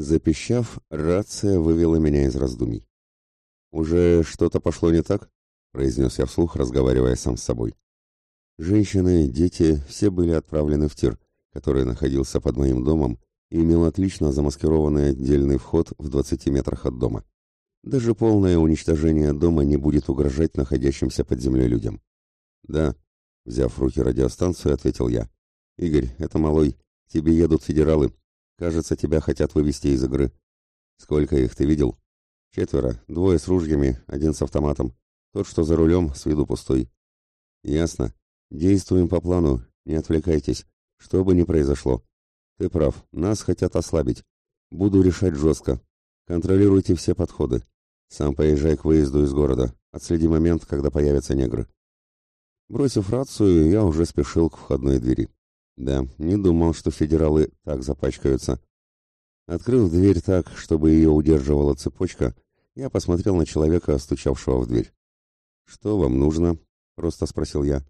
Запищав, рация вывела меня из раздумий. «Уже что-то пошло не так?» — произнес я вслух, разговаривая сам с собой. Женщины, дети, все были отправлены в тир, который находился под моим домом и имел отлично замаскированный отдельный вход в 20 метрах от дома. Даже полное уничтожение дома не будет угрожать находящимся под землей людям. «Да», — взяв в руки радиостанцию, ответил я. «Игорь, это малой. Тебе едут федералы. Кажется, тебя хотят вывести из игры. Сколько их ты видел? Четверо, двое с ружьями, один с автоматом. Тот, что за рулем, с виду пустой. Ясно. Действуем по плану, не отвлекайтесь, что бы ни произошло. Ты прав, нас хотят ослабить. Буду решать жестко. Контролируйте все подходы. Сам поезжай к выезду из города. Отследи момент, когда появятся негры. Бросив рацию, я уже спешил к входной двери. Да, не думал, что федералы так запачкаются. Открыв дверь так, чтобы ее удерживала цепочка, я посмотрел на человека, стучавшего в дверь. «Что вам нужно?» — просто спросил я.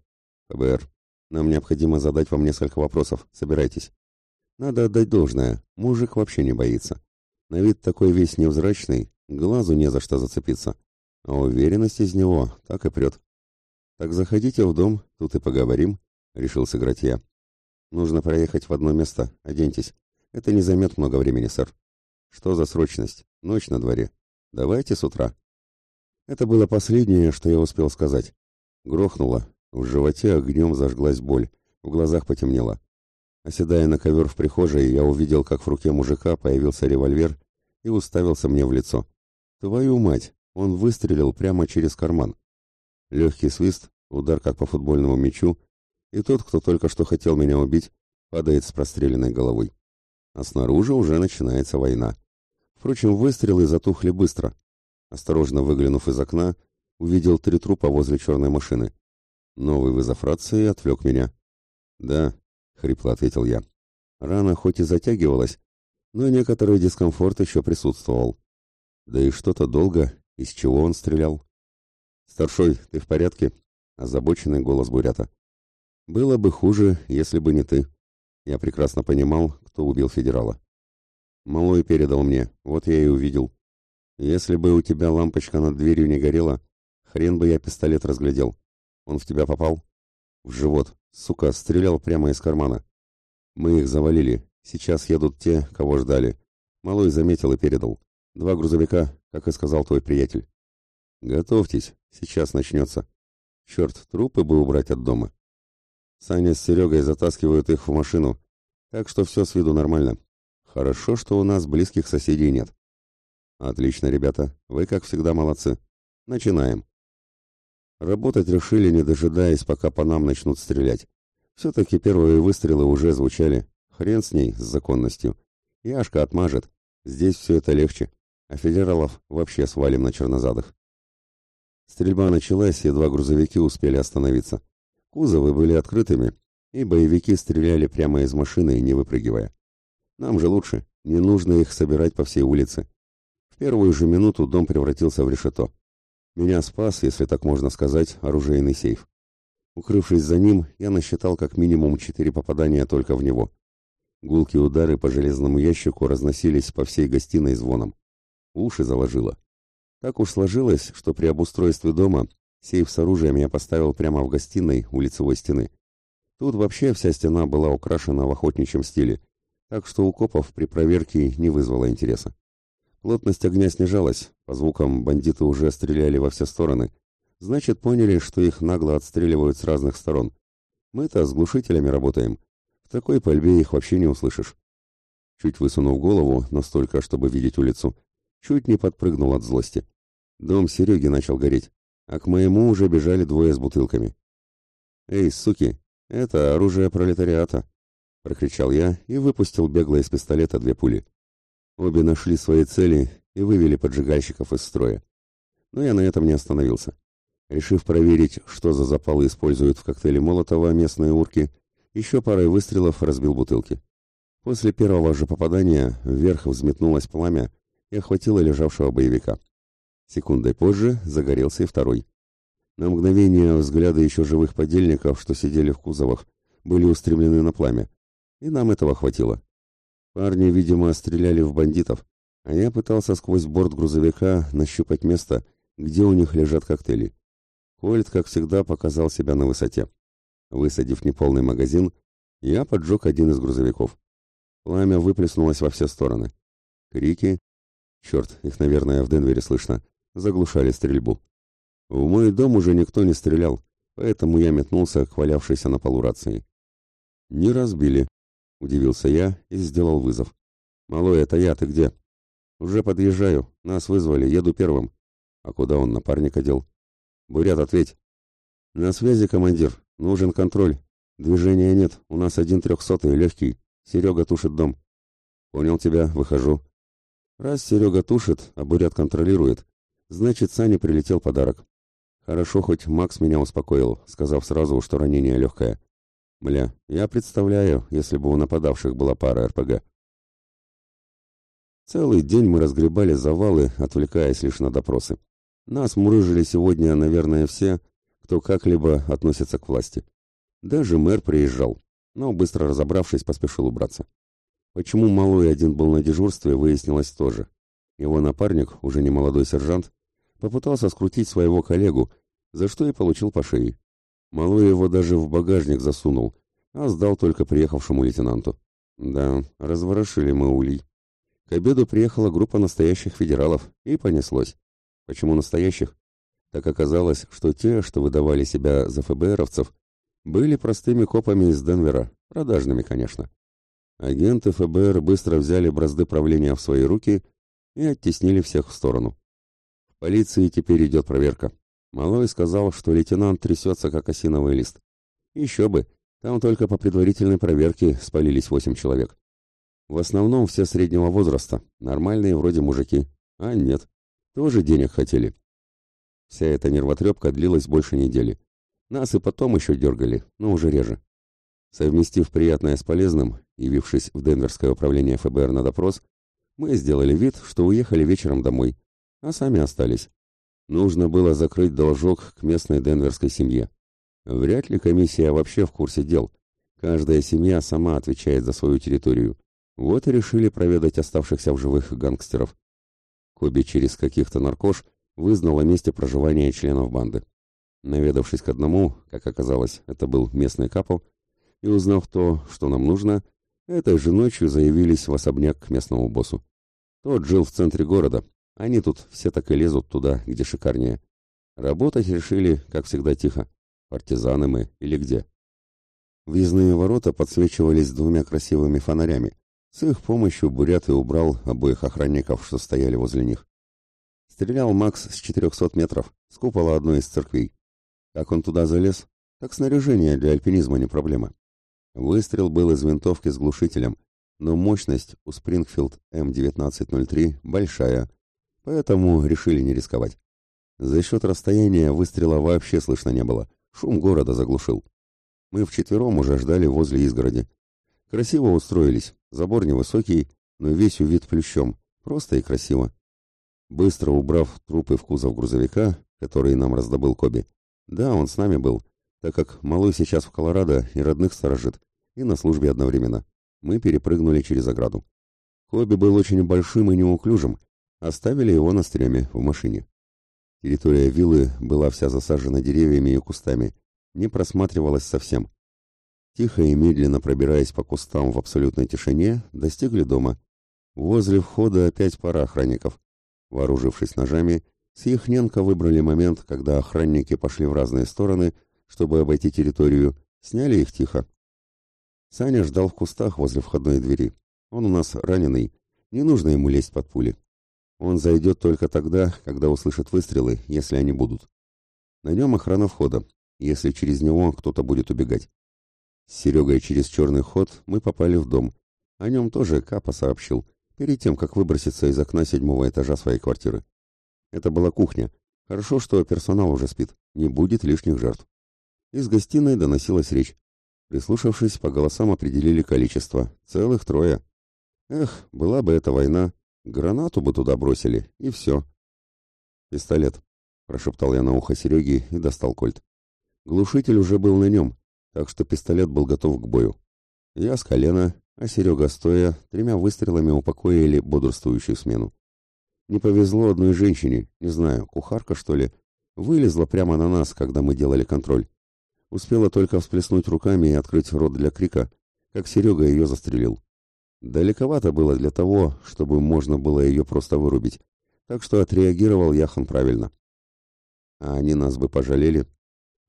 «ФБР. Нам необходимо задать вам несколько вопросов. Собирайтесь». Надо отдать должное. Мужик вообще не боится. На вид такой весь невзрачный, глазу не за что зацепиться. А уверенность из него так и прет. «Так заходите в дом, тут и поговорим», — решил сыграть я. Нужно проехать в одно место. Оденьтесь. Это не займет много времени, сэр. Что за срочность? Ночь на дворе. Давайте с утра. Это было последнее, что я успел сказать. Грохнуло. В животе огнем зажглась боль. В глазах потемнело. Оседая на ковер в прихожей, я увидел, как в руке мужика появился револьвер и уставился мне в лицо. Твою мать! Он выстрелил прямо через карман. Легкий свист, удар как по футбольному мячу, и тот, кто только что хотел меня убить, падает с простреленной головой. А снаружи уже начинается война. Впрочем, выстрелы затухли быстро. Осторожно выглянув из окна, увидел три трупа возле черной машины. Новый вызов рации отвлек меня. «Да», — хрипло ответил я. Рана хоть и затягивалась, но некоторый дискомфорт еще присутствовал. Да и что-то долго, из чего он стрелял. «Старшой, ты в порядке?» — озабоченный голос Бурята. Было бы хуже, если бы не ты. Я прекрасно понимал, кто убил федерала. Малой передал мне, вот я и увидел. Если бы у тебя лампочка над дверью не горела, хрен бы я пистолет разглядел. Он в тебя попал? В живот. Сука, стрелял прямо из кармана. Мы их завалили. Сейчас едут те, кого ждали. Малой заметил и передал. Два грузовика, как и сказал твой приятель. Готовьтесь, сейчас начнется. Черт, трупы бы убрать от дома. Саня с Серегой затаскивают их в машину, так что все с виду нормально. Хорошо, что у нас близких соседей нет. Отлично, ребята, вы, как всегда, молодцы. Начинаем. Работать решили, не дожидаясь, пока по нам начнут стрелять. Все-таки первые выстрелы уже звучали. Хрен с ней, с законностью. Яшка отмажет. Здесь все это легче. А федералов вообще свалим на чернозадах. Стрельба началась, едва грузовики успели остановиться. Кузовы были открытыми, и боевики стреляли прямо из машины, не выпрыгивая. Нам же лучше, не нужно их собирать по всей улице. В первую же минуту дом превратился в решето. Меня спас, если так можно сказать, оружейный сейф. Укрывшись за ним, я насчитал как минимум четыре попадания только в него. Гулкие удары по железному ящику разносились по всей гостиной звоном. Уши заложило. Так уж сложилось, что при обустройстве дома Сейф с оружием я поставил прямо в гостиной у лицевой стены. Тут вообще вся стена была украшена в охотничьем стиле, так что у копов при проверке не вызвало интереса. Плотность огня снижалась, по звукам бандиты уже стреляли во все стороны. Значит, поняли, что их нагло отстреливают с разных сторон. Мы-то с глушителями работаем. В такой пальбе их вообще не услышишь. Чуть высунув голову, настолько, чтобы видеть улицу, чуть не подпрыгнул от злости. Дом Сереги начал гореть а к моему уже бежали двое с бутылками. «Эй, суки, это оружие пролетариата!» — прокричал я и выпустил бегло из пистолета две пули. Обе нашли свои цели и вывели поджигальщиков из строя. Но я на этом не остановился. Решив проверить, что за запалы используют в коктейле Молотова местные урки, еще парой выстрелов разбил бутылки. После первого же попадания вверх взметнулось пламя и охватило лежавшего боевика. Секундой позже загорелся и второй. На мгновение взгляды еще живых подельников, что сидели в кузовах, были устремлены на пламя, и нам этого хватило. Парни, видимо, стреляли в бандитов, а я пытался сквозь борт грузовика нащупать место, где у них лежат коктейли. Кольт, как всегда, показал себя на высоте. Высадив неполный магазин, я поджег один из грузовиков. Пламя выплеснулось во все стороны. Крики, черт, их, наверное, в Денвере слышно, заглушали стрельбу. В мой дом уже никто не стрелял, поэтому я метнулся к валявшейся на полу рации. «Не разбили», — удивился я и сделал вызов. «Малой, это я, ты где?» «Уже подъезжаю, нас вызвали, еду первым». «А куда он напарника дел?» «Бурят, ответь». «На связи, командир, нужен контроль. Движения нет, у нас один трехсотый, легкий. Серега тушит дом». «Понял тебя, выхожу». Раз Серега тушит, а Бурят контролирует, значит, Сане прилетел подарок. Хорошо, хоть Макс меня успокоил, сказав сразу, что ранение легкое. Мля, я представляю, если бы у нападавших была пара РПГ. Целый день мы разгребали завалы, отвлекаясь лишь на допросы. Нас мурыжили сегодня, наверное, все, кто как-либо относится к власти. Даже мэр приезжал, но, быстро разобравшись, поспешил убраться. Почему Малой один был на дежурстве, выяснилось тоже. Его напарник, уже не молодой сержант, попытался скрутить своего коллегу, за что и получил по шее. Малой его даже в багажник засунул, а сдал только приехавшему лейтенанту. Да, разворошили мы улей. К обеду приехала группа настоящих федералов, и понеслось. Почему настоящих? Так оказалось, что те, что выдавали себя за ФБРовцев, были простыми копами из Денвера, продажными, конечно. Агенты ФБР быстро взяли бразды правления в свои руки и оттеснили всех в сторону. Полиции теперь идет проверка. Малой сказал, что лейтенант трясется, как осиновый лист. Еще бы, там только по предварительной проверке спалились восемь человек. В основном все среднего возраста, нормальные вроде мужики. А нет, тоже денег хотели. Вся эта нервотрепка длилась больше недели. Нас и потом еще дергали, но уже реже. Совместив приятное с полезным, явившись в Денверское управление ФБР на допрос, мы сделали вид, что уехали вечером домой, а сами остались. Нужно было закрыть должок к местной денверской семье. Вряд ли комиссия вообще в курсе дел. Каждая семья сама отвечает за свою территорию. Вот и решили проведать оставшихся в живых гангстеров. Коби через каких-то наркош вызнал о месте проживания членов банды. Наведавшись к одному, как оказалось, это был местный капо, и узнав то, что нам нужно, этой же ночью заявились в особняк к местному боссу. Тот жил в центре города, они тут все так и лезут туда, где шикарнее. Работать решили, как всегда, тихо. Партизаны мы или где. Въездные ворота подсвечивались двумя красивыми фонарями. С их помощью Бурят и убрал обоих охранников, что стояли возле них. Стрелял Макс с 400 метров, с купола одной из церквей. Как он туда залез, так снаряжение для альпинизма не проблема. Выстрел был из винтовки с глушителем, но мощность у Спрингфилд М1903 большая, поэтому решили не рисковать. За счет расстояния выстрела вообще слышно не было, шум города заглушил. Мы вчетвером уже ждали возле изгороди. Красиво устроились, забор невысокий, но весь увид плющом, просто и красиво. Быстро убрав трупы в кузов грузовика, который нам раздобыл Коби, да, он с нами был, так как малой сейчас в Колорадо и родных сторожит, и на службе одновременно. Мы перепрыгнули через ограду. Хобби был очень большим и неуклюжим, оставили его на стреме в машине. Территория виллы была вся засажена деревьями и кустами, не просматривалась совсем. Тихо и медленно пробираясь по кустам в абсолютной тишине, достигли дома. Возле входа опять пара охранников. Вооружившись ножами, Съехненко выбрали момент, когда охранники пошли в разные стороны, чтобы обойти территорию, сняли их тихо. Саня ждал в кустах возле входной двери. Он у нас раненый, не нужно ему лезть под пули. Он зайдет только тогда, когда услышит выстрелы, если они будут. На нем охрана входа, если через него кто-то будет убегать. С Серегой через черный ход мы попали в дом. О нем тоже Капа сообщил, перед тем, как выброситься из окна седьмого этажа своей квартиры. Это была кухня. Хорошо, что персонал уже спит, не будет лишних жертв. Из гостиной доносилась речь. Прислушавшись, по голосам определили количество. Целых трое. Эх, была бы эта война. Гранату бы туда бросили, и все. «Пистолет», — прошептал я на ухо Сереги и достал кольт. Глушитель уже был на нем, так что пистолет был готов к бою. Я с колена, а Серега, стоя, тремя выстрелами упокоили бодрствующую смену. Не повезло одной женщине, не знаю, кухарка что ли, вылезла прямо на нас, когда мы делали контроль. Успела только всплеснуть руками и открыть рот для крика, как Серега ее застрелил. Далековато было для того, чтобы можно было ее просто вырубить, так что отреагировал Яхан правильно. А они нас бы пожалели,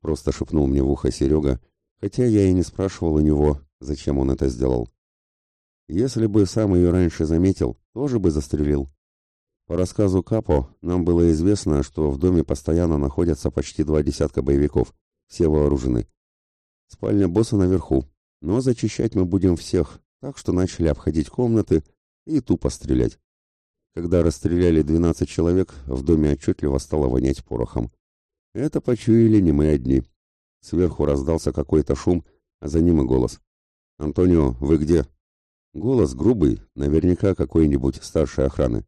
просто шепнул мне в ухо Серега, хотя я и не спрашивал у него, зачем он это сделал. Если бы сам ее раньше заметил, тоже бы застрелил. По рассказу Капо нам было известно, что в доме постоянно находятся почти два десятка боевиков, все вооружены. Спальня босса наверху, но зачищать мы будем всех, так что начали обходить комнаты и тупо стрелять. Когда расстреляли 12 человек, в доме отчетливо стало вонять порохом. Это почуяли не мы одни. Сверху раздался какой-то шум, а за ним и голос. «Антонио, вы где?» Голос грубый, наверняка какой-нибудь старшей охраны.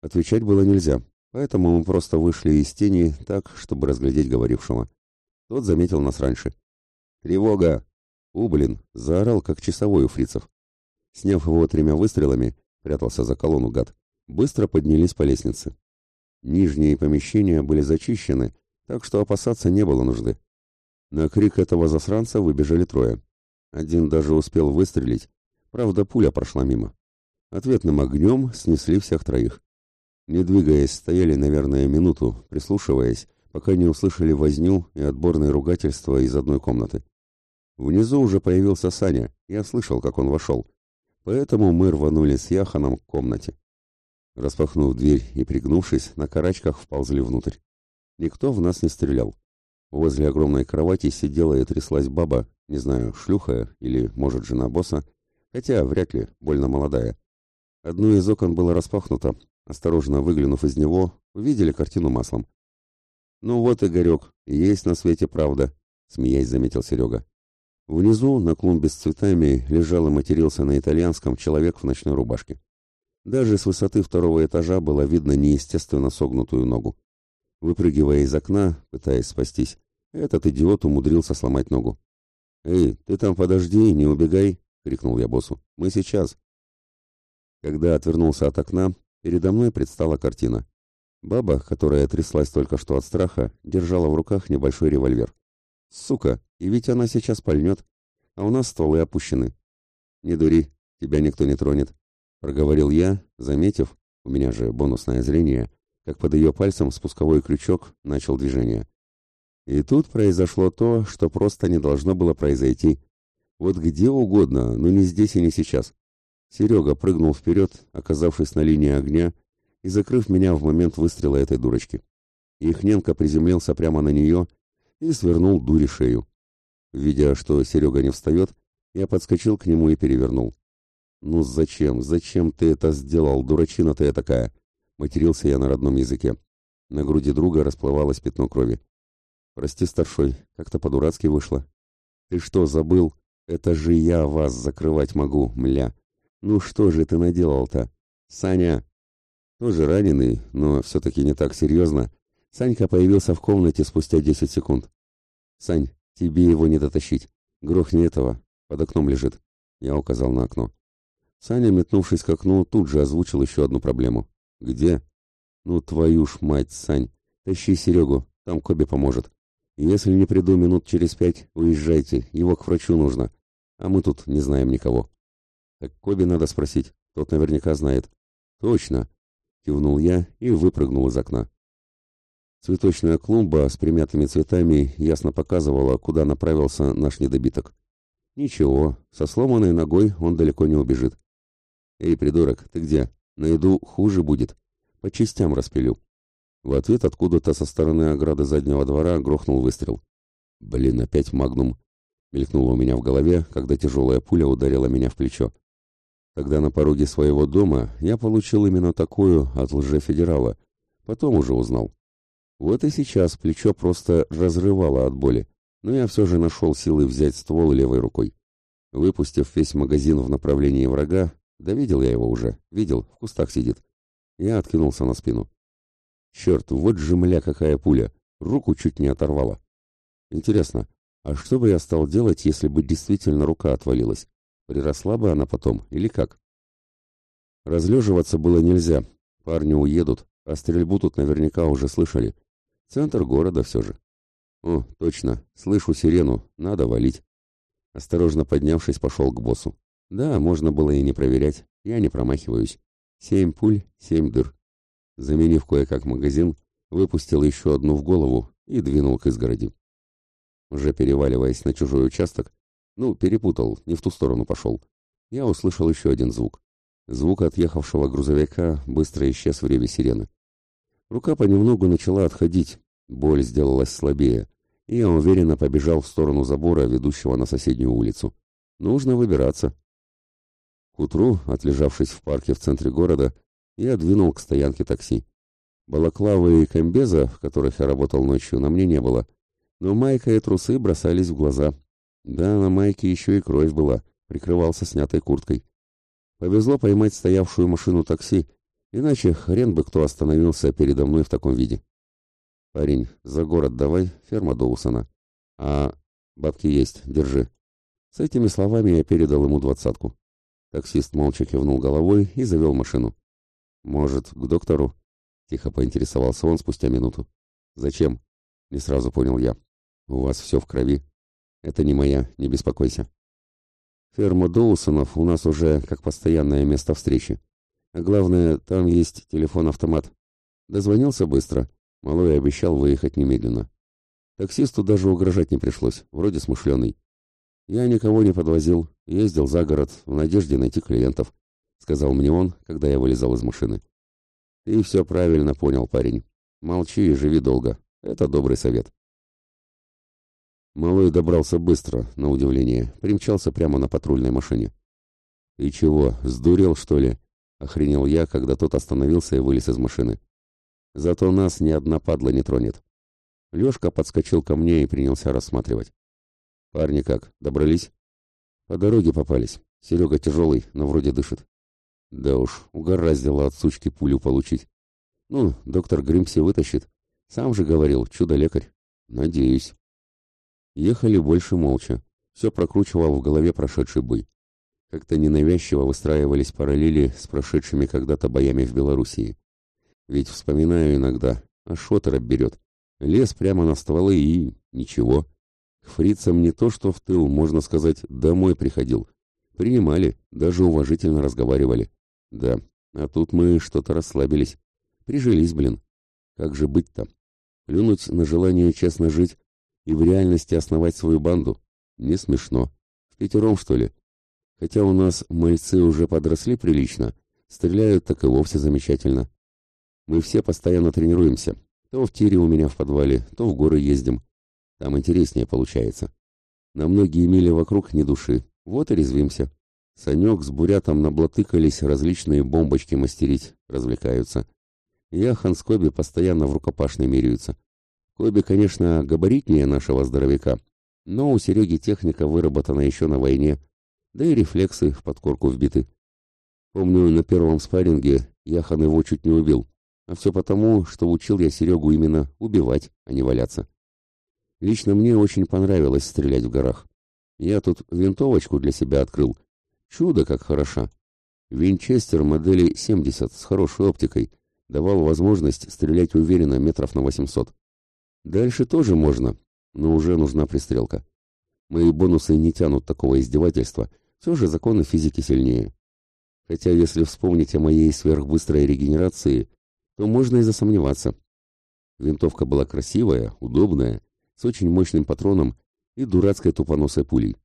Отвечать было нельзя, поэтому мы просто вышли из тени так, чтобы разглядеть говорившего. Тот заметил нас раньше. «Тревога!» «У, блин!» — заорал, как часовой у фрицев. Сняв его тремя выстрелами, прятался за колонну гад, быстро поднялись по лестнице. Нижние помещения были зачищены, так что опасаться не было нужды. На крик этого засранца выбежали трое. Один даже успел выстрелить, правда, пуля прошла мимо. Ответным огнем снесли всех троих. Не двигаясь, стояли, наверное, минуту, прислушиваясь, пока не услышали возню и отборное ругательство из одной комнаты. Внизу уже появился Саня, я слышал, как он вошел. Поэтому мы рванули с Яханом к комнате. Распахнув дверь и пригнувшись, на карачках вползли внутрь. Никто в нас не стрелял. Возле огромной кровати сидела и тряслась баба, не знаю, шлюха или, может, жена босса, хотя вряд ли, больно молодая. Одно из окон было распахнуто. Осторожно выглянув из него, увидели картину маслом. «Ну вот, Игорек, есть на свете правда», — смеясь заметил Серега. Внизу, на клумбе с цветами, лежал и матерился на итальянском человек в ночной рубашке. Даже с высоты второго этажа было видно неестественно согнутую ногу. Выпрыгивая из окна, пытаясь спастись, этот идиот умудрился сломать ногу. «Эй, ты там подожди, не убегай!» — крикнул я боссу. «Мы сейчас!» Когда отвернулся от окна, передо мной предстала картина. Баба, которая тряслась только что от страха, держала в руках небольшой револьвер. «Сука! И ведь она сейчас пальнет, а у нас стволы опущены». «Не дури, тебя никто не тронет», — проговорил я, заметив, у меня же бонусное зрение, как под ее пальцем спусковой крючок начал движение. И тут произошло то, что просто не должно было произойти. Вот где угодно, но не здесь и не сейчас. Серега прыгнул вперед, оказавшись на линии огня, и закрыв меня в момент выстрела этой дурочки. Ихненко приземлился прямо на нее и свернул дури шею. Видя, что Серега не встает, я подскочил к нему и перевернул. «Ну зачем, зачем ты это сделал, дурачина ты такая?» Матерился я на родном языке. На груди друга расплывалось пятно крови. «Прости, старшой, как-то по-дурацки вышло». «Ты что, забыл? Это же я вас закрывать могу, мля!» «Ну что же ты наделал-то?» «Саня!» Тоже раненый, но все-таки не так серьезно. Санька появился в комнате спустя десять секунд. «Сань, тебе его не дотащить. Грохни этого. Под окном лежит». Я указал на окно. Саня, метнувшись к окну, тут же озвучил еще одну проблему. «Где?» «Ну, твою ж мать, Сань. Тащи Серегу, там Коби поможет. Если не приду минут через пять, уезжайте, его к врачу нужно. А мы тут не знаем никого». Так Коби надо спросить, тот наверняка знает. Точно, кивнул я и выпрыгнул из окна. Цветочная клумба с примятыми цветами ясно показывала, куда направился наш недобиток. Ничего, со сломанной ногой он далеко не убежит. Эй, придурок, ты где? На еду хуже будет. По частям распилю. В ответ откуда-то со стороны ограды заднего двора грохнул выстрел. Блин, опять магнум. Мелькнуло у меня в голове, когда тяжелая пуля ударила меня в плечо. Тогда на пороге своего дома я получил именно такую от лжефедерала. Потом уже узнал. Вот и сейчас плечо просто разрывало от боли, но я все же нашел силы взять ствол левой рукой. Выпустив весь магазин в направлении врага, да видел я его уже, видел, в кустах сидит. Я откинулся на спину. Черт, вот же мля какая пуля, руку чуть не оторвала. Интересно, а что бы я стал делать, если бы действительно рука отвалилась? Приросла бы она потом или как? Разлеживаться было нельзя. Парни уедут, а стрельбу тут наверняка уже слышали. Центр города все же. О, точно, слышу сирену, надо валить. Осторожно поднявшись, пошел к боссу. Да, можно было и не проверять, я не промахиваюсь. Семь пуль, семь дыр. Заменив кое-как магазин, выпустил еще одну в голову и двинул к изгороди. Уже переваливаясь на чужой участок, ну, перепутал, не в ту сторону пошел, я услышал еще один звук. Звук отъехавшего грузовика быстро исчез в реве сирены. Рука понемногу начала отходить, боль сделалась слабее, и я уверенно побежал в сторону забора, ведущего на соседнюю улицу. Нужно выбираться. К утру, отлежавшись в парке в центре города, я двинул к стоянке такси. Балаклавы и комбеза, в которых я работал ночью, на мне не было, но майка и трусы бросались в глаза. Да, на майке еще и кровь была, прикрывался снятой курткой. Повезло поймать стоявшую машину такси, иначе хрен бы кто остановился передо мной в таком виде. «Парень, за город давай, ферма Доусона». «А, бабки есть, держи». С этими словами я передал ему двадцатку. Таксист молча кивнул головой и завел машину. «Может, к доктору?» — тихо поинтересовался он спустя минуту. «Зачем?» — не сразу понял я. «У вас все в крови». «Это не моя, не беспокойся». Ферма Доусонов у нас уже как постоянное место встречи. А главное, там есть телефон-автомат. Дозвонился быстро. Малой обещал выехать немедленно. Таксисту даже угрожать не пришлось, вроде смышленый. Я никого не подвозил, ездил за город в надежде найти клиентов, сказал мне он, когда я вылезал из машины. Ты все правильно понял, парень. Молчи и живи долго. Это добрый совет. Малой добрался быстро, на удивление, примчался прямо на патрульной машине. «И чего, сдурел, что ли?» — охренел я, когда тот остановился и вылез из машины. «Зато нас ни одна падла не тронет». Лёшка подскочил ко мне и принялся рассматривать. «Парни как, добрались?» «По дороге попались. Серега тяжелый, но вроде дышит». «Да уж, угораздило от сучки пулю получить. Ну, доктор Гримси вытащит. Сам же говорил, чудо-лекарь. Надеюсь». Ехали больше молча. Все прокручивал в голове прошедший бой. Как-то ненавязчиво выстраивались параллели с прошедшими когда-то боями в Белоруссии. Ведь вспоминаю иногда, а шотер берет. Лез прямо на стволы и... ничего. К фрицам не то что в тыл, можно сказать, домой приходил. Принимали, даже уважительно разговаривали. Да, а тут мы что-то расслабились. Прижились, блин. Как же быть-то? Плюнуть на желание честно жить и в реальности основать свою банду? Не смешно. В пятером, что ли? Хотя у нас мальцы уже подросли прилично, стреляют так и вовсе замечательно. Мы все постоянно тренируемся. То в тире у меня в подвале, то в горы ездим. Там интереснее получается. На многие мили вокруг ни души. Вот и резвимся. Санек с бурятом наблатыкались различные бомбочки мастерить, развлекаются. Яхан с Коби постоянно в рукопашной меряются. Коби, конечно, габаритнее нашего здоровяка, но у Сереги техника выработана еще на войне, да и рефлексы в подкорку вбиты. Помню, на первом спарринге Яхан его чуть не убил, а все потому, что учил я Серегу именно убивать, а не валяться. Лично мне очень понравилось стрелять в горах. Я тут винтовочку для себя открыл. Чудо как хороша. Винчестер модели 70 с хорошей оптикой давал возможность стрелять уверенно метров на 800. Дальше тоже можно, но уже нужна пристрелка. Мои бонусы не тянут такого издевательства, все же законы физики сильнее. Хотя если вспомнить о моей сверхбыстрой регенерации, то можно и засомневаться. Винтовка была красивая, удобная, с очень мощным патроном и дурацкой тупоносой пулей.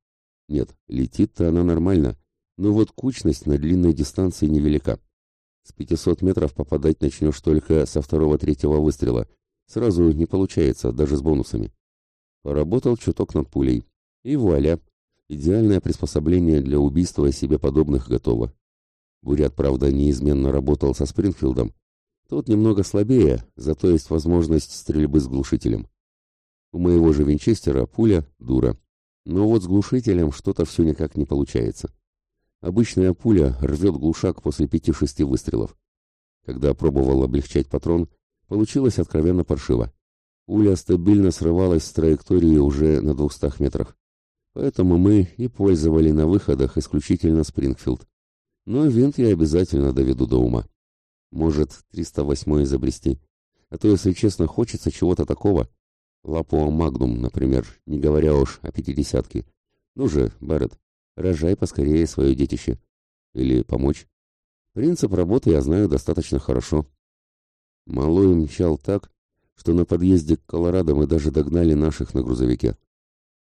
Нет, летит-то она нормально, но вот кучность на длинной дистанции невелика. С 500 метров попадать начнешь только со второго-третьего выстрела, Сразу не получается, даже с бонусами. Поработал чуток над пулей. И вуаля! Идеальное приспособление для убийства себе подобных готово. Бурят, правда, неизменно работал со Спрингфилдом. Тот немного слабее, зато есть возможность стрельбы с глушителем. У моего же винчестера пуля дура. Но вот с глушителем что-то все никак не получается. Обычная пуля рвет глушак после пяти-шести выстрелов. Когда пробовал облегчать патрон, Получилось откровенно паршиво. Пуля стабильно срывалась с траектории уже на двухстах метрах. Поэтому мы и пользовали на выходах исключительно Спрингфилд. Но винт я обязательно доведу до ума. Может, 308 изобрести. А то, если честно, хочется чего-то такого. Лапуа Магнум, например, не говоря уж о пятидесятке. Ну же, Барретт, рожай поскорее свое детище. Или помочь. Принцип работы я знаю достаточно хорошо. Малой мчал так, что на подъезде к Колорадо мы даже догнали наших на грузовике.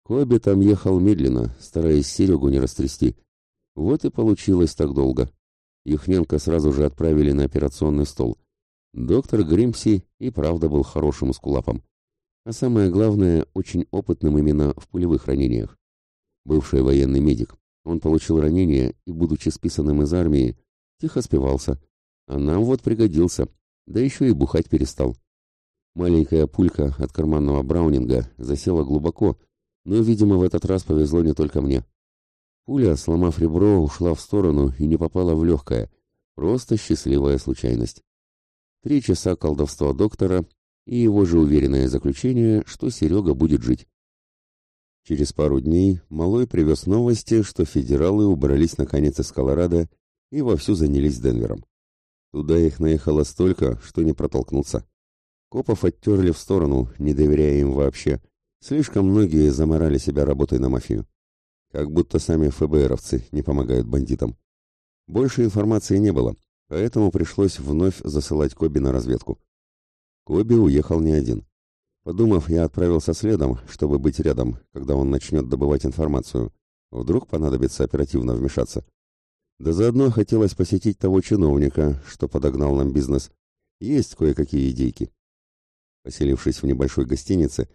Коби там ехал медленно, стараясь Серегу не растрясти. Вот и получилось так долго. Юхненко сразу же отправили на операционный стол. Доктор Гримси и правда был хорошим эскулапом. А самое главное, очень опытным именно в пулевых ранениях. Бывший военный медик. Он получил ранение и, будучи списанным из армии, тихо спивался. А нам вот пригодился, да еще и бухать перестал. Маленькая пулька от карманного браунинга засела глубоко, но, видимо, в этот раз повезло не только мне. Пуля, сломав ребро, ушла в сторону и не попала в легкое. Просто счастливая случайность. Три часа колдовства доктора и его же уверенное заключение, что Серега будет жить. Через пару дней Малой привез новости, что федералы убрались наконец из Колорадо и вовсю занялись Денвером. Туда их наехало столько, что не протолкнуться. Копов оттерли в сторону, не доверяя им вообще. Слишком многие заморали себя работой на мафию. Как будто сами ФБРовцы не помогают бандитам. Больше информации не было, поэтому пришлось вновь засылать Коби на разведку. Коби уехал не один. Подумав, я отправился следом, чтобы быть рядом, когда он начнет добывать информацию. Вдруг понадобится оперативно вмешаться. Да заодно хотелось посетить того чиновника, что подогнал нам бизнес. Есть кое-какие идейки. Поселившись в небольшой гостинице,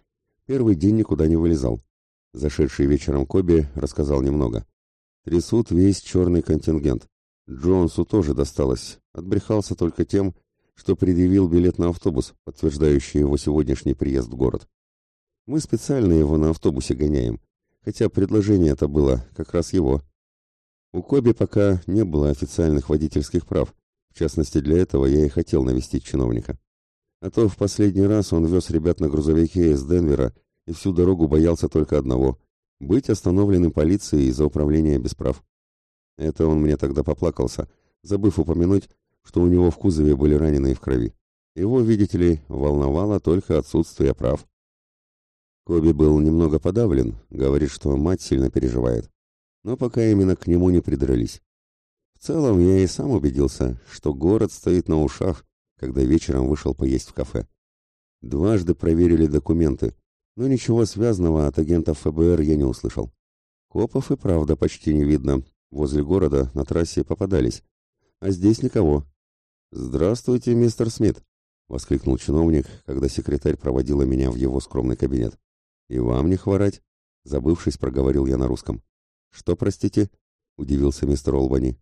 первый день никуда не вылезал. Зашедший вечером Коби рассказал немного. Трясут весь черный контингент. Джонсу тоже досталось. Отбрехался только тем, что предъявил билет на автобус, подтверждающий его сегодняшний приезд в город. Мы специально его на автобусе гоняем, хотя предложение это было как раз его. У Коби пока не было официальных водительских прав. В частности, для этого я и хотел навестить чиновника. А то в последний раз он вез ребят на грузовике из Денвера и всю дорогу боялся только одного — быть остановленным полицией за управление без прав. Это он мне тогда поплакался, забыв упомянуть, что у него в кузове были раненые в крови. Его, видите ли, волновало только отсутствие прав. Коби был немного подавлен, говорит, что мать сильно переживает. Но пока именно к нему не придрались. В целом, я и сам убедился, что город стоит на ушах, когда вечером вышел поесть в кафе. Дважды проверили документы, но ничего связанного от агентов ФБР я не услышал. Копов и правда почти не видно. Возле города на трассе попадались. А здесь никого. «Здравствуйте, мистер Смит!» — воскликнул чиновник, когда секретарь проводила меня в его скромный кабинет. «И вам не хворать!» — забывшись, проговорил я на русском. «Что, простите?» — удивился мистер Олбани.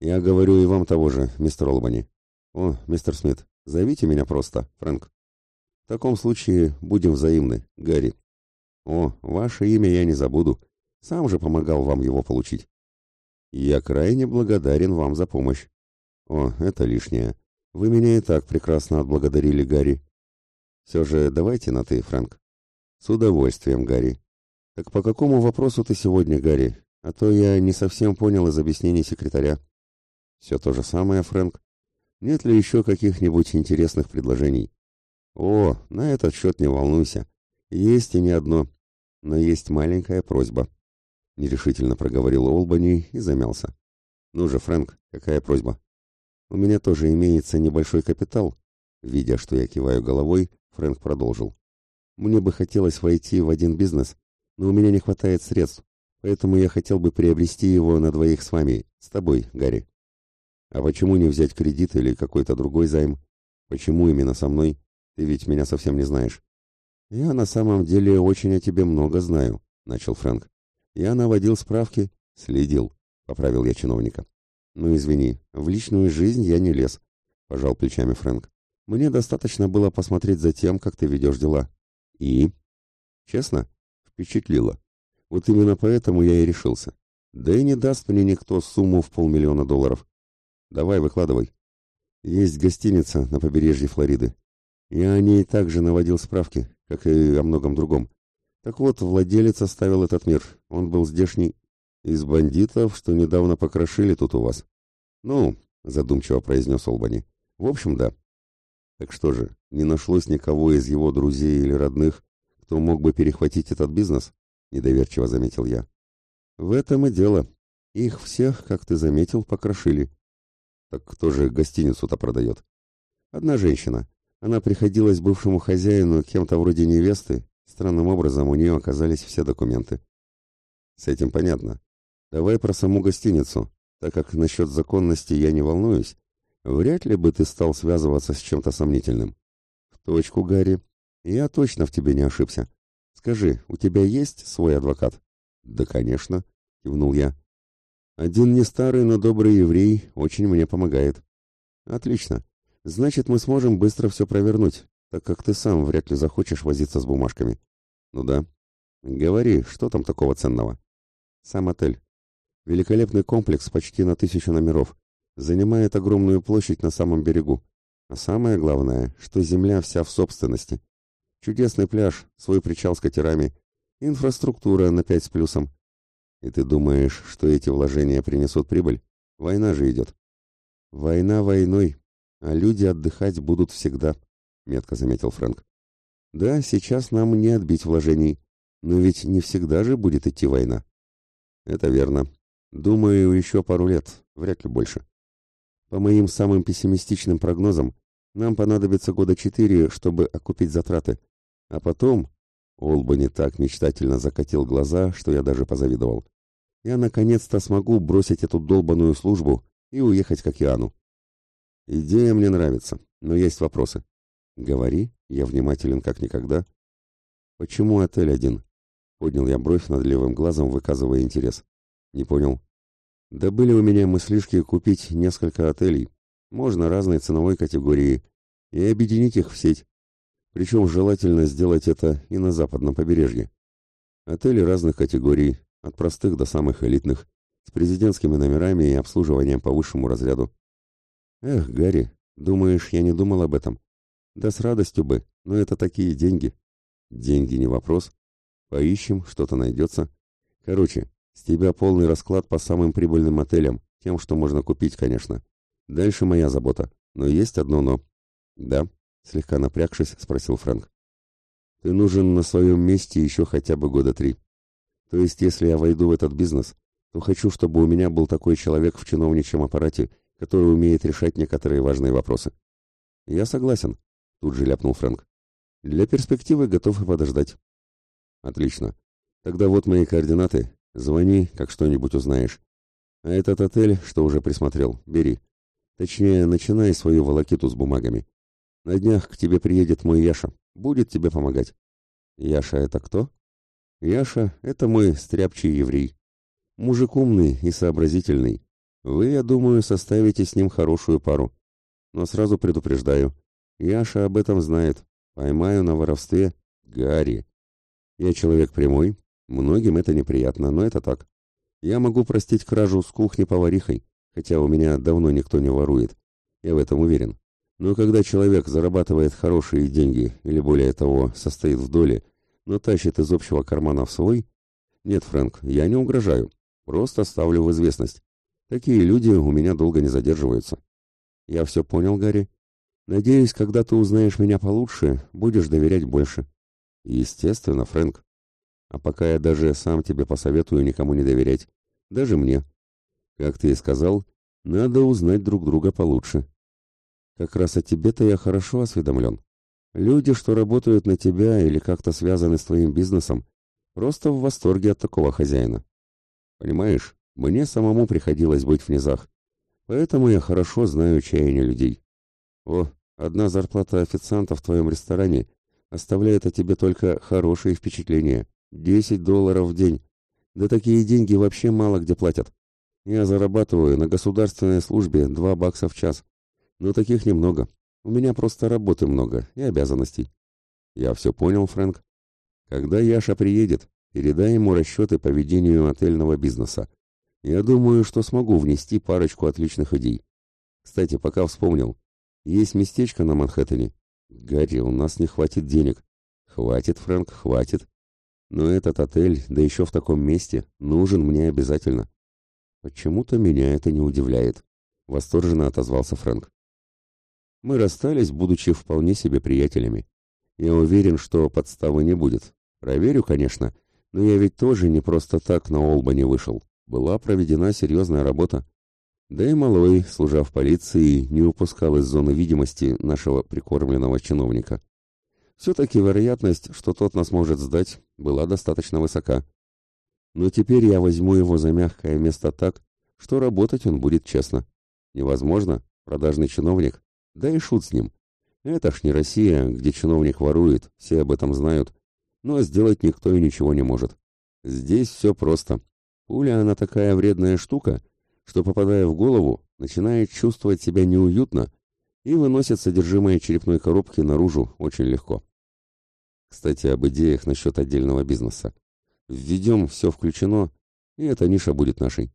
«Я говорю и вам того же, мистер Олбани. «О, мистер Смит, зовите меня просто, Фрэнк». «В таком случае будем взаимны, Гарри». «О, ваше имя я не забуду. Сам же помогал вам его получить». «Я крайне благодарен вам за помощь». «О, это лишнее. Вы меня и так прекрасно отблагодарили, Гарри». «Все же давайте на «ты», Фрэнк». «С удовольствием, Гарри». «Так по какому вопросу ты сегодня, Гарри? А то я не совсем понял из объяснений секретаря». «Все то же самое, Фрэнк. Нет ли еще каких-нибудь интересных предложений? О, на этот счет не волнуйся. Есть и не одно. Но есть маленькая просьба. Нерешительно проговорил Олбани и замялся. Ну же, Фрэнк, какая просьба? У меня тоже имеется небольшой капитал. Видя, что я киваю головой, Фрэнк продолжил. Мне бы хотелось войти в один бизнес, но у меня не хватает средств, поэтому я хотел бы приобрести его на двоих с вами, с тобой, Гарри. А почему не взять кредит или какой-то другой займ? Почему именно со мной? Ты ведь меня совсем не знаешь. Я на самом деле очень о тебе много знаю, начал Фрэнк. Я наводил справки, следил, поправил я чиновника. Ну извини, в личную жизнь я не лез, пожал плечами Фрэнк. Мне достаточно было посмотреть за тем, как ты ведешь дела. И? Честно? Впечатлило. Вот именно поэтому я и решился. Да и не даст мне никто сумму в полмиллиона долларов. Давай, выкладывай. Есть гостиница на побережье Флориды. Я о ней также наводил справки, как и о многом другом. Так вот, владелец оставил этот мир. Он был здешний из бандитов, что недавно покрошили тут у вас. Ну, задумчиво произнес Олбани. В общем, да. Так что же, не нашлось никого из его друзей или родных, кто мог бы перехватить этот бизнес? Недоверчиво заметил я. В этом и дело. Их всех, как ты заметил, покрошили. Так кто же гостиницу-то продает? Одна женщина. Она приходилась бывшему хозяину кем-то вроде невесты. Странным образом у нее оказались все документы. С этим понятно. Давай про саму гостиницу, так как насчет законности я не волнуюсь. Вряд ли бы ты стал связываться с чем-то сомнительным. В точку, Гарри. Я точно в тебе не ошибся. Скажи, у тебя есть свой адвокат? Да, конечно, кивнул я. Один не старый, но добрый еврей очень мне помогает. Отлично. Значит, мы сможем быстро все провернуть, так как ты сам вряд ли захочешь возиться с бумажками. Ну да. Говори, что там такого ценного? Сам отель. Великолепный комплекс почти на тысячу номеров. Занимает огромную площадь на самом берегу. А самое главное, что земля вся в собственности. Чудесный пляж, свой причал с катерами, инфраструктура на пять с плюсом. И ты думаешь, что эти вложения принесут прибыль? Война же идет. Война войной, а люди отдыхать будут всегда, метко заметил Фрэнк. Да, сейчас нам не отбить вложений, но ведь не всегда же будет идти война. Это верно. Думаю, еще пару лет, вряд ли больше. По моим самым пессимистичным прогнозам, нам понадобится года четыре, чтобы окупить затраты. А потом Олбани так мечтательно закатил глаза, что я даже позавидовал. Я наконец-то смогу бросить эту долбаную службу и уехать к океану. Идея мне нравится, но есть вопросы. Говори, я внимателен как никогда. Почему отель один? Поднял я бровь над левым глазом, выказывая интерес. Не понял. Да были у меня мыслишки купить несколько отелей, можно разной ценовой категории, и объединить их в сеть. Причем желательно сделать это и на западном побережье. Отели разных категорий, от простых до самых элитных, с президентскими номерами и обслуживанием по высшему разряду. Эх, Гарри, думаешь, я не думал об этом? Да с радостью бы, но это такие деньги. Деньги не вопрос. Поищем, что-то найдется. Короче, с тебя полный расклад по самым прибыльным отелям, тем, что можно купить, конечно. Дальше моя забота, но есть одно но. Да, Слегка напрягшись, спросил Фрэнк. «Ты нужен на своем месте еще хотя бы года три. То есть, если я войду в этот бизнес, то хочу, чтобы у меня был такой человек в чиновничьем аппарате, который умеет решать некоторые важные вопросы». «Я согласен», — тут же ляпнул Фрэнк. «Для перспективы готов и подождать». «Отлично. Тогда вот мои координаты. Звони, как что-нибудь узнаешь. А этот отель, что уже присмотрел, бери. Точнее, начинай свою волокиту с бумагами. На днях к тебе приедет мой Яша. Будет тебе помогать. Яша это кто? Яша это мой стряпчий еврей. Мужик умный и сообразительный. Вы, я думаю, составите с ним хорошую пару. Но сразу предупреждаю. Яша об этом знает. Поймаю на воровстве. Гарри. Я человек прямой. Многим это неприятно, но это так. Я могу простить кражу с кухни поварихой, хотя у меня давно никто не ворует. Я в этом уверен. Но когда человек зарабатывает хорошие деньги, или более того, состоит в доле, но тащит из общего кармана в свой... Нет, Фрэнк, я не угрожаю, просто ставлю в известность. Такие люди у меня долго не задерживаются. Я все понял, Гарри. Надеюсь, когда ты узнаешь меня получше, будешь доверять больше. Естественно, Фрэнк. А пока я даже сам тебе посоветую никому не доверять. Даже мне. Как ты и сказал, надо узнать друг друга получше. Как раз о тебе-то я хорошо осведомлен. Люди, что работают на тебя или как-то связаны с твоим бизнесом, просто в восторге от такого хозяина. Понимаешь, мне самому приходилось быть в низах, поэтому я хорошо знаю чаяние людей. О, одна зарплата официанта в твоем ресторане оставляет о тебе только хорошие впечатления. Десять долларов в день. Да такие деньги вообще мало где платят. Я зарабатываю на государственной службе два бакса в час. Но таких немного. У меня просто работы много и обязанностей. Я все понял, Фрэнк. Когда Яша приедет, передай ему расчеты по ведению отельного бизнеса. Я думаю, что смогу внести парочку отличных идей. Кстати, пока вспомнил. Есть местечко на Манхэттене. Гарри, у нас не хватит денег. Хватит, Фрэнк, хватит. Но этот отель, да еще в таком месте, нужен мне обязательно. Почему-то меня это не удивляет, восторженно отозвался Фрэнк. Мы расстались, будучи вполне себе приятелями. Я уверен, что подставы не будет. Проверю, конечно, но я ведь тоже не просто так на Олбани вышел. Была проведена серьезная работа. Да и Малой, служа в полиции, не упускал из зоны видимости нашего прикормленного чиновника. Все-таки вероятность, что тот нас может сдать, была достаточно высока. Но теперь я возьму его за мягкое место так, что работать он будет честно. Невозможно, продажный чиновник, да и шут с ним. Это ж не Россия, где чиновник ворует, все об этом знают, но сделать никто и ничего не может. Здесь все просто. Пуля она такая вредная штука, что, попадая в голову, начинает чувствовать себя неуютно и выносит содержимое черепной коробки наружу очень легко. Кстати, об идеях насчет отдельного бизнеса. Введем все включено, и эта ниша будет нашей.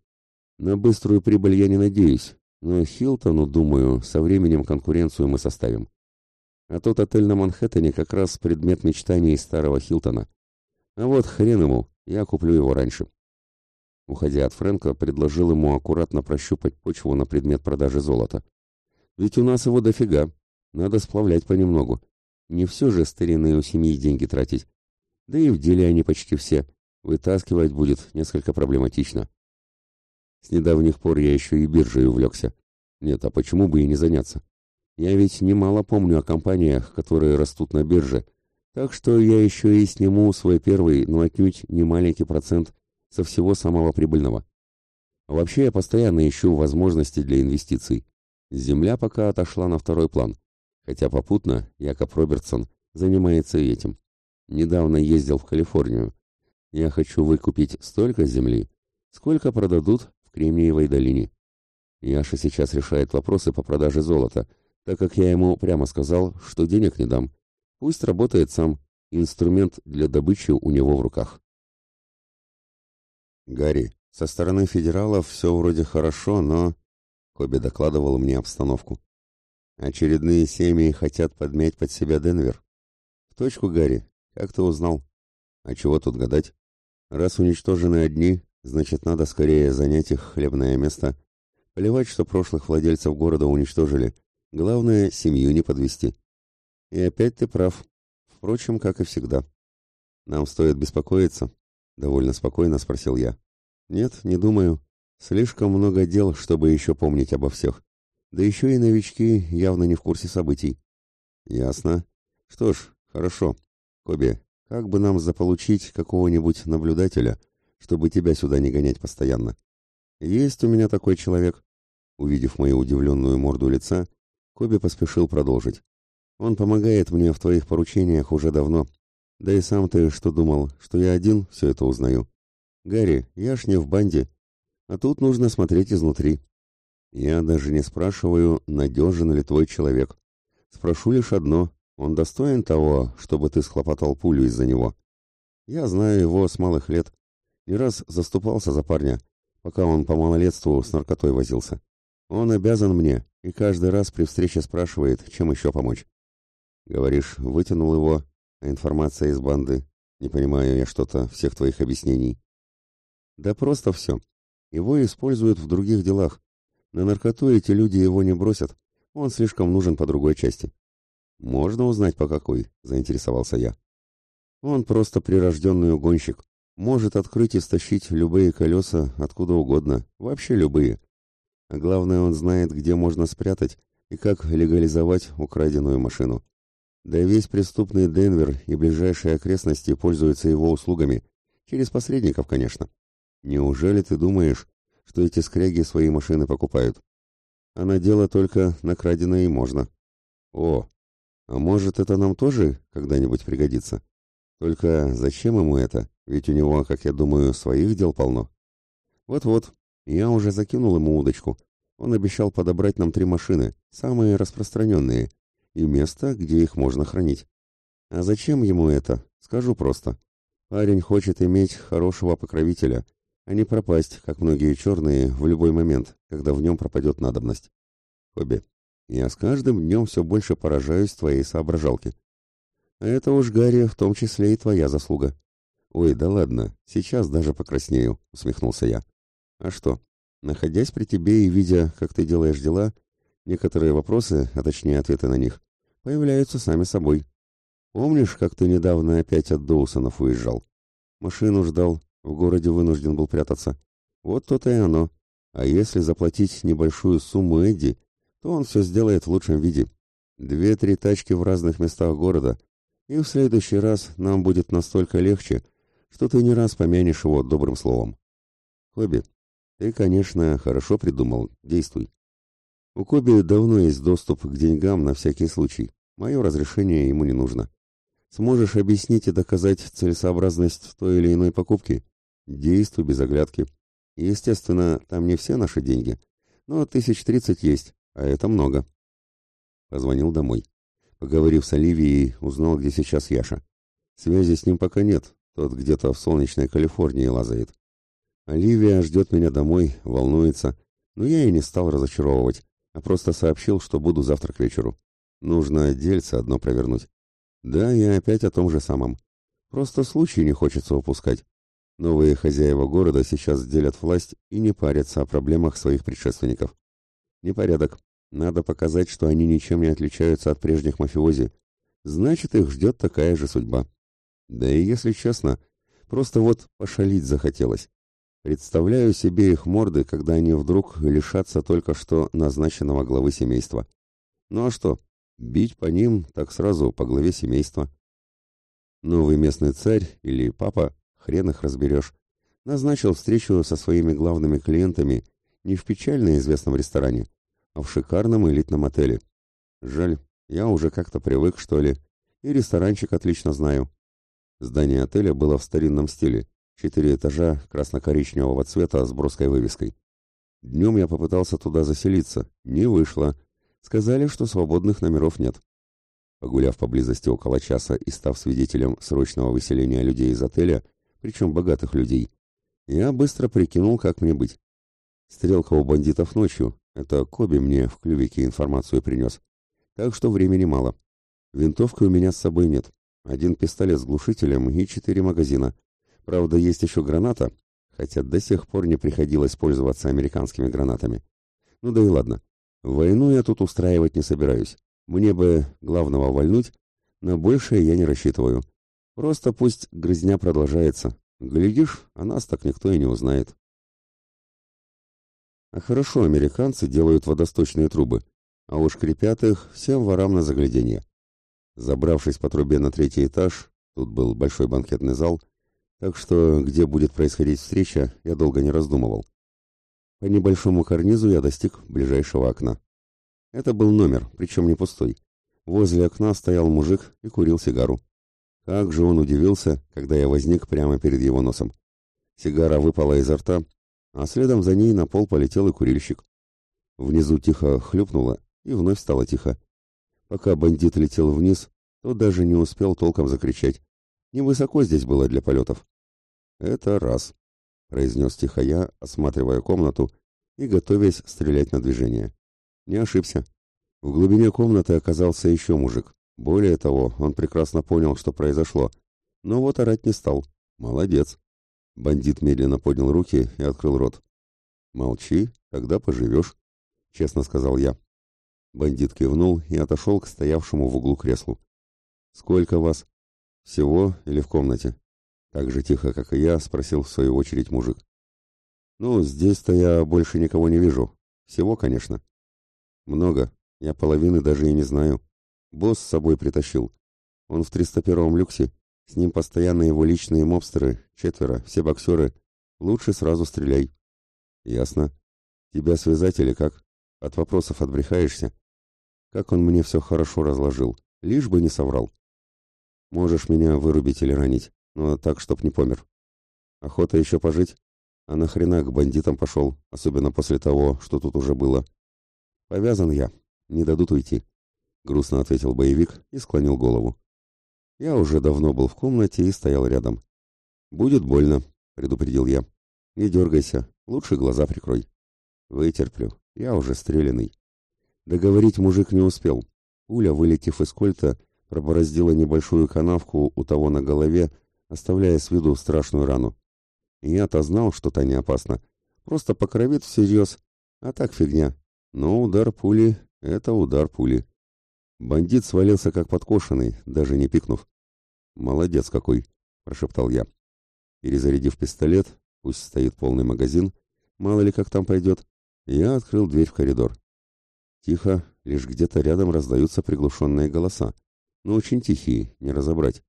На быструю прибыль я не надеюсь, но Хилтону, думаю, со временем конкуренцию мы составим. А тот отель на Манхэттене как раз предмет мечтаний старого Хилтона. А вот хрен ему, я куплю его раньше. Уходя от Фрэнка, предложил ему аккуратно прощупать почву на предмет продажи золота. Ведь у нас его дофига, надо сплавлять понемногу. Не все же старинные у семьи деньги тратить. Да и в деле они почти все. Вытаскивать будет несколько проблематично. С недавних пор я еще и биржей увлекся. Нет, а почему бы и не заняться? Я ведь немало помню о компаниях, которые растут на бирже, так что я еще и сниму свой первый, но отнюдь не маленький процент со всего самого прибыльного. Вообще я постоянно ищу возможности для инвестиций. Земля пока отошла на второй план хотя попутно Якоб Робертсон занимается этим. Недавно ездил в Калифорнию. Я хочу выкупить столько земли, сколько продадут в Кремниевой долине. Яша сейчас решает вопросы по продаже золота, так как я ему прямо сказал, что денег не дам. Пусть работает сам, инструмент для добычи у него в руках. Гарри, со стороны федералов все вроде хорошо, но... Коби докладывал мне обстановку. Очередные семьи хотят подмять под себя Денвер. В точку, Гарри. Как ты узнал? А чего тут гадать? Раз уничтожены одни, значит, надо скорее занять их хлебное место. Плевать, что прошлых владельцев города уничтожили. Главное, семью не подвести. И опять ты прав. Впрочем, как и всегда. Нам стоит беспокоиться? Довольно спокойно спросил я. Нет, не думаю. Слишком много дел, чтобы еще помнить обо всех. Да еще и новички явно не в курсе событий. Ясно. Что ж, хорошо. Коби, как бы нам заполучить какого-нибудь наблюдателя, чтобы тебя сюда не гонять постоянно? Есть у меня такой человек. Увидев мою удивленную морду лица, Коби поспешил продолжить. Он помогает мне в твоих поручениях уже давно. Да и сам ты что думал, что я один все это узнаю? Гарри, я ж не в банде. А тут нужно смотреть изнутри. Я даже не спрашиваю, надежен ли твой человек. Спрошу лишь одно, он достоин того, чтобы ты схлопотал пулю из-за него. Я знаю его с малых лет. Не раз заступался за парня, пока он по малолетству с наркотой возился. Он обязан мне, и каждый раз при встрече спрашивает, чем еще помочь. Говоришь, вытянул его, а информация из банды. Не понимаю я что-то всех твоих объяснений. Да просто все. Его используют в других делах, на наркоту эти люди его не бросят. Он слишком нужен по другой части. Можно узнать, по какой, заинтересовался я. Он просто прирожденный угонщик. Может открыть и стащить любые колеса откуда угодно, вообще любые. А главное, он знает, где можно спрятать и как легализовать украденную машину. Да весь преступный Денвер и ближайшие окрестности пользуются его услугами. Через посредников, конечно. Неужели ты думаешь, что эти скряги свои машины покупают. А на дело только накраденное и можно. О, а может это нам тоже когда-нибудь пригодится? Только зачем ему это? Ведь у него, как я думаю, своих дел полно. Вот-вот, я уже закинул ему удочку. Он обещал подобрать нам три машины, самые распространенные, и место, где их можно хранить. А зачем ему это? Скажу просто. Парень хочет иметь хорошего покровителя, а не пропасть, как многие черные, в любой момент, когда в нем пропадет надобность. Хобби, я с каждым днем все больше поражаюсь твоей соображалке. это уж, Гарри, в том числе и твоя заслуга. «Ой, да ладно, сейчас даже покраснею», — усмехнулся я. «А что, находясь при тебе и видя, как ты делаешь дела, некоторые вопросы, а точнее ответы на них, появляются сами собой. Помнишь, как ты недавно опять от Доусонов уезжал? Машину ждал, в городе вынужден был прятаться. Вот то-то и оно. А если заплатить небольшую сумму Эдди, то он все сделает в лучшем виде. Две-три тачки в разных местах города, и в следующий раз нам будет настолько легче, что ты не раз помянешь его добрым словом. Коби, ты, конечно, хорошо придумал, действуй. У Коби давно есть доступ к деньгам на всякий случай. Мое разрешение ему не нужно. Сможешь объяснить и доказать целесообразность той или иной покупки? Действуй без оглядки. Естественно, там не все наши деньги, но тысяч тридцать есть, а это много. Позвонил домой. Поговорив с Оливией, узнал, где сейчас Яша. Связи с ним пока нет, тот где-то в солнечной Калифорнии лазает. Оливия ждет меня домой, волнуется, но я и не стал разочаровывать, а просто сообщил, что буду завтра к вечеру. Нужно дельце одно провернуть. Да, я опять о том же самом. Просто случай не хочется упускать. Новые хозяева города сейчас делят власть и не парятся о проблемах своих предшественников. Непорядок. Надо показать, что они ничем не отличаются от прежних мафиози. Значит, их ждет такая же судьба. Да и если честно, просто вот пошалить захотелось. Представляю себе их морды, когда они вдруг лишатся только что назначенного главы семейства. Ну а что, бить по ним так сразу по главе семейства. Новый местный царь или папа, хрен их разберешь, назначил встречу со своими главными клиентами не в печально известном ресторане, а в шикарном элитном отеле. Жаль, я уже как-то привык, что ли, и ресторанчик отлично знаю. Здание отеля было в старинном стиле, четыре этажа красно-коричневого цвета с броской вывеской. Днем я попытался туда заселиться, не вышло. Сказали, что свободных номеров нет. Погуляв поблизости около часа и став свидетелем срочного выселения людей из отеля, причем богатых людей, я быстро прикинул, как мне быть. Стрелка у бандитов ночью, это Коби мне в клювике информацию принес. Так что времени мало. Винтовки у меня с собой нет. Один пистолет с глушителем и четыре магазина. Правда, есть еще граната, хотя до сих пор не приходилось пользоваться американскими гранатами. Ну да и ладно. Войну я тут устраивать не собираюсь. Мне бы главного вальнуть, но большее я не рассчитываю. Просто пусть грызня продолжается. Глядишь, а нас так никто и не узнает. А хорошо американцы делают водосточные трубы, а уж крепят их всем ворам на загляденье. Забравшись по трубе на третий этаж, тут был большой банкетный зал, так что где будет происходить встреча, я долго не раздумывал. По небольшому карнизу я достиг ближайшего окна. Это был номер, причем не пустой. Возле окна стоял мужик и курил сигару. Как же он удивился, когда я возник прямо перед его носом. Сигара выпала изо рта, а следом за ней на пол полетел и курильщик. Внизу тихо хлюпнуло, и вновь стало тихо. Пока бандит летел вниз, то даже не успел толком закричать. Невысоко здесь было для полетов. «Это раз», — произнес тихо я, осматривая комнату и готовясь стрелять на движение. Не ошибся. В глубине комнаты оказался еще мужик. Более того, он прекрасно понял, что произошло. Но вот орать не стал. Молодец. Бандит медленно поднял руки и открыл рот. «Молчи, тогда поживешь», — честно сказал я. Бандит кивнул и отошел к стоявшему в углу креслу. «Сколько вас?» «Всего или в комнате?» Так же тихо, как и я, спросил в свою очередь мужик. «Ну, здесь-то я больше никого не вижу. Всего, конечно». «Много. Я половины даже и не знаю. Босс с собой притащил. Он в 301-м люксе. С ним постоянно его личные мобстеры, четверо, все боксеры. Лучше сразу стреляй». «Ясно. Тебя связать или как? От вопросов отбрехаешься?» Как он мне все хорошо разложил, лишь бы не соврал. «Можешь меня вырубить или ранить но так, чтоб не помер. Охота еще пожить? А нахрена к бандитам пошел, особенно после того, что тут уже было? Повязан я, не дадут уйти. Грустно ответил боевик и склонил голову. Я уже давно был в комнате и стоял рядом. «Будет больно», — предупредил я. «Не дергайся, лучше глаза прикрой». «Вытерплю, я уже стрелянный». Договорить мужик не успел. Пуля, вылетев из кольта, пробороздила небольшую канавку у того на голове, оставляя с виду страшную рану. Я-то знал, что та не опасно. Просто покровит всерьез. А так фигня. Но удар пули — это удар пули. Бандит свалился как подкошенный, даже не пикнув. «Молодец какой!» — прошептал я. Перезарядив пистолет, пусть стоит полный магазин, мало ли как там пойдет, я открыл дверь в коридор. Тихо, лишь где-то рядом раздаются приглушенные голоса, но очень тихие, не разобрать.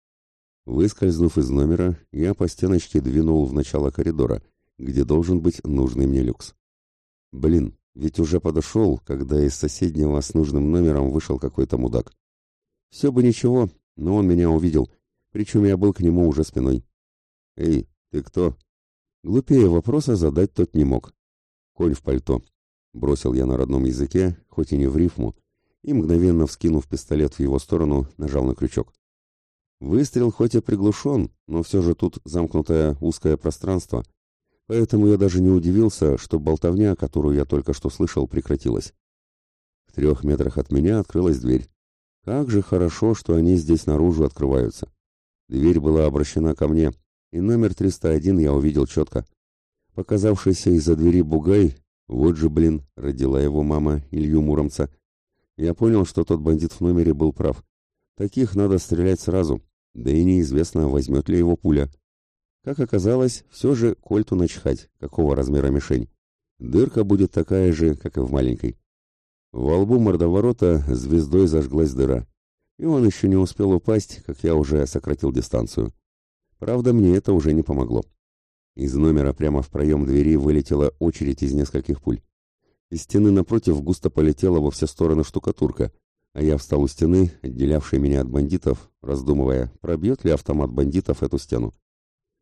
Выскользнув из номера, я по стеночке двинул в начало коридора, где должен быть нужный мне люкс. Блин, ведь уже подошел, когда из соседнего с нужным номером вышел какой-то мудак. Все бы ничего, но он меня увидел, причем я был к нему уже спиной. «Эй, ты кто?» Глупее вопроса задать тот не мог. «Конь в пальто», — бросил я на родном языке, хоть и не в рифму, и, мгновенно вскинув пистолет в его сторону, нажал на крючок. Выстрел хоть и приглушен, но все же тут замкнутое узкое пространство, поэтому я даже не удивился, что болтовня, которую я только что слышал, прекратилась. В трех метрах от меня открылась дверь. Как же хорошо, что они здесь наружу открываются. Дверь была обращена ко мне, и номер 301 я увидел четко. Показавшийся из-за двери бугай, вот же, блин, родила его мама Илью Муромца. Я понял, что тот бандит в номере был прав. Таких надо стрелять сразу, да и неизвестно, возьмет ли его пуля. Как оказалось, все же кольту начхать, какого размера мишень. Дырка будет такая же, как и в маленькой. Во лбу мордоворота звездой зажглась дыра, и он еще не успел упасть, как я уже сократил дистанцию. Правда, мне это уже не помогло. Из номера прямо в проем двери вылетела очередь из нескольких пуль. Из стены напротив густо полетела во все стороны штукатурка, а я встал у стены, отделявшей меня от бандитов, раздумывая, пробьет ли автомат бандитов эту стену.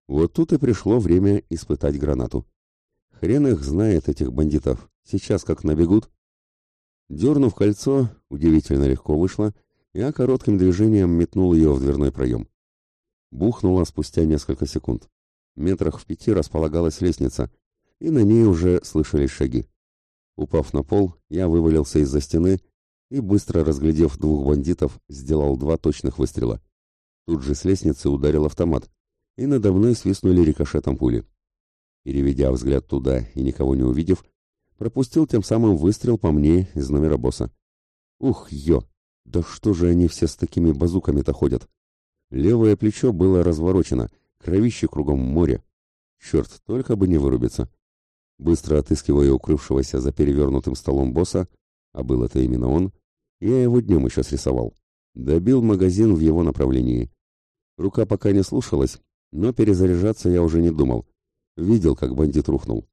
Вот тут и пришло время испытать гранату. Хрен их знает, этих бандитов. Сейчас как набегут. Дернув кольцо, удивительно легко вышло, я коротким движением метнул ее в дверной проем. Бухнула спустя несколько секунд. Метрах в пяти располагалась лестница, и на ней уже слышались шаги. Упав на пол, я вывалился из-за стены и, быстро разглядев двух бандитов, сделал два точных выстрела. Тут же с лестницы ударил автомат, и надо мной свистнули рикошетом пули. Переведя взгляд туда и никого не увидев, пропустил тем самым выстрел по мне из номера босса. Ух, ё! Да что же они все с такими базуками-то ходят? Левое плечо было разворочено, кровище кругом море. Черт, только бы не вырубиться. Быстро отыскивая укрывшегося за перевернутым столом босса, а был это именно он, я его днем еще срисовал. Добил магазин в его направлении. Рука пока не слушалась, но перезаряжаться я уже не думал. Видел, как бандит рухнул.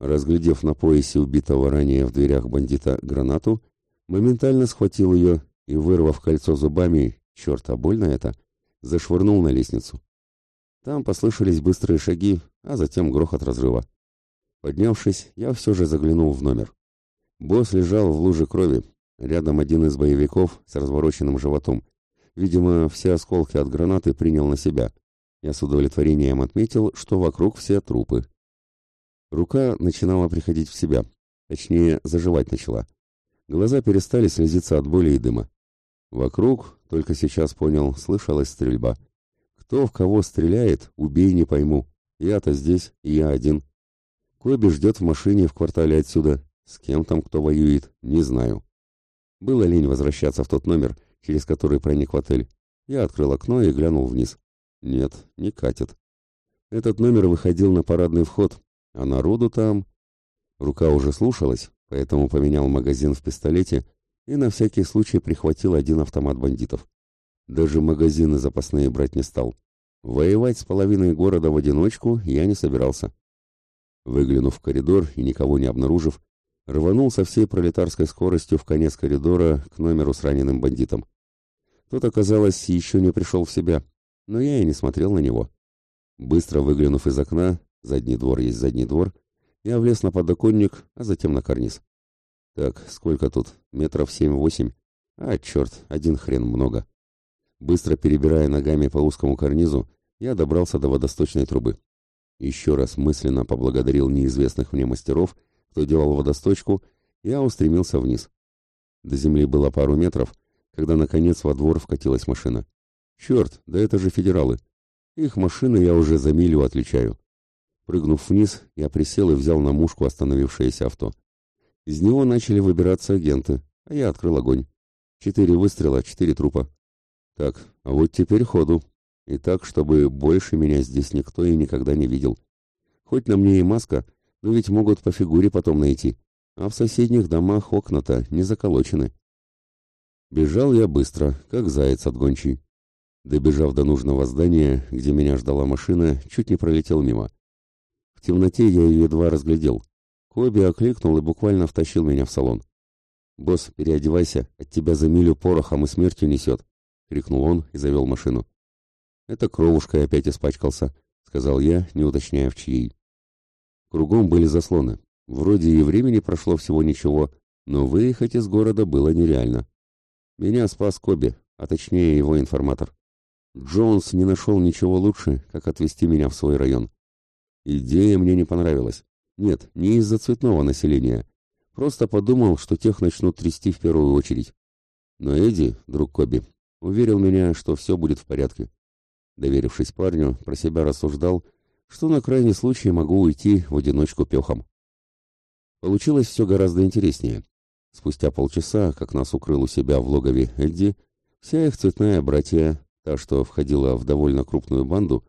Разглядев на поясе убитого ранее в дверях бандита гранату, моментально схватил ее и, вырвав кольцо зубами, черт, а больно это, зашвырнул на лестницу. Там послышались быстрые шаги, а затем грохот разрыва. Поднявшись, я все же заглянул в номер. Босс лежал в луже крови, рядом один из боевиков с развороченным животом. Видимо, все осколки от гранаты принял на себя. Я с удовлетворением отметил, что вокруг все трупы. Рука начинала приходить в себя, точнее, заживать начала. Глаза перестали слезиться от боли и дыма. Вокруг, только сейчас понял, слышалась стрельба. Кто в кого стреляет, убей не пойму. Я-то здесь, и я один. Коби ждет в машине в квартале отсюда. С кем там кто воюет, не знаю. Было лень возвращаться в тот номер, через который проник в отель. Я открыл окно и глянул вниз. Нет, не катит. Этот номер выходил на парадный вход, а народу там... Рука уже слушалась, поэтому поменял магазин в пистолете и на всякий случай прихватил один автомат бандитов. Даже магазины запасные брать не стал. Воевать с половиной города в одиночку я не собирался. Выглянув в коридор и никого не обнаружив, рванул со всей пролетарской скоростью в конец коридора к номеру с раненым бандитом. Тот, оказалось, еще не пришел в себя, но я и не смотрел на него. Быстро выглянув из окна, задний двор есть задний двор, я влез на подоконник, а затем на карниз. Так, сколько тут? Метров семь-восемь? А, черт, один хрен много. Быстро перебирая ногами по узкому карнизу, я добрался до водосточной трубы. Еще раз мысленно поблагодарил неизвестных мне мастеров, кто делал водосточку, я устремился вниз. До земли было пару метров, когда наконец во двор вкатилась машина. Черт, да это же федералы. Их машины я уже за милю отличаю. Прыгнув вниз, я присел и взял на мушку остановившееся авто. Из него начали выбираться агенты, а я открыл огонь. Четыре выстрела, четыре трупа. Так, а вот теперь ходу. И так, чтобы больше меня здесь никто и никогда не видел. Хоть на мне и маска, но ведь могут по фигуре потом найти. А в соседних домах окна-то не заколочены. Бежал я быстро, как заяц от гончей. Добежав до нужного здания, где меня ждала машина, чуть не пролетел мимо. В темноте я ее едва разглядел. Коби окликнул и буквально втащил меня в салон. «Босс, переодевайся, от тебя за милю порохом и смертью несет!» — крикнул он и завел машину. «Это кровушкой опять испачкался», — сказал я, не уточняя в чьей. Кругом были заслоны. Вроде и времени прошло всего ничего, но выехать из города было нереально. Меня спас Коби, а точнее его информатор. Джонс не нашел ничего лучше, как отвезти меня в свой район. Идея мне не понравилась. Нет, не из-за цветного населения. Просто подумал, что тех начнут трясти в первую очередь. Но Эдди, друг Коби, уверил меня, что все будет в порядке. Доверившись парню, про себя рассуждал, что на крайний случай могу уйти в одиночку пехом. Получилось все гораздо интереснее. Спустя полчаса, как нас укрыл у себя в логове Эдди, вся их цветная братья та, что входила в довольно крупную банду,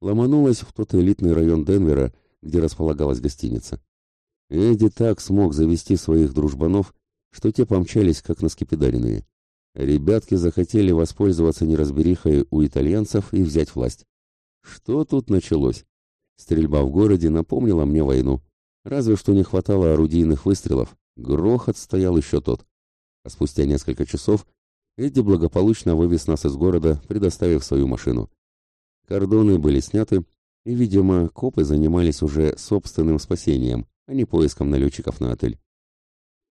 ломанулась в тот элитный район Денвера, где располагалась гостиница. Эдди так смог завести своих дружбанов, что те помчались, как наскепидаренные. Ребятки захотели воспользоваться неразберихой у итальянцев и взять власть. Что тут началось? Стрельба в городе напомнила мне войну. Разве что не хватало орудийных выстрелов. Грохот стоял еще тот. А спустя несколько часов Эдди благополучно вывез нас из города, предоставив свою машину. Кордоны были сняты, и, видимо, копы занимались уже собственным спасением, а не поиском налетчиков на отель.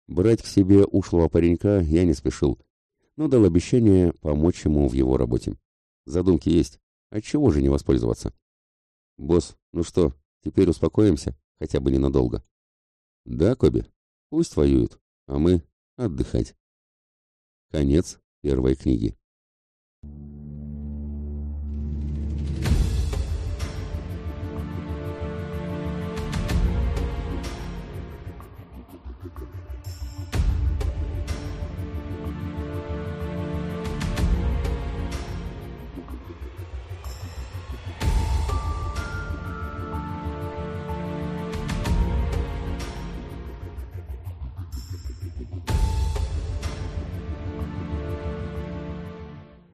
Брать к себе ушлого паренька я не спешил, но дал обещание помочь ему в его работе. Задумки есть, отчего же не воспользоваться? «Босс, ну что, теперь успокоимся, хотя бы ненадолго?» «Да, Коби, пусть воюют, а мы отдыхать». Конец первой книги.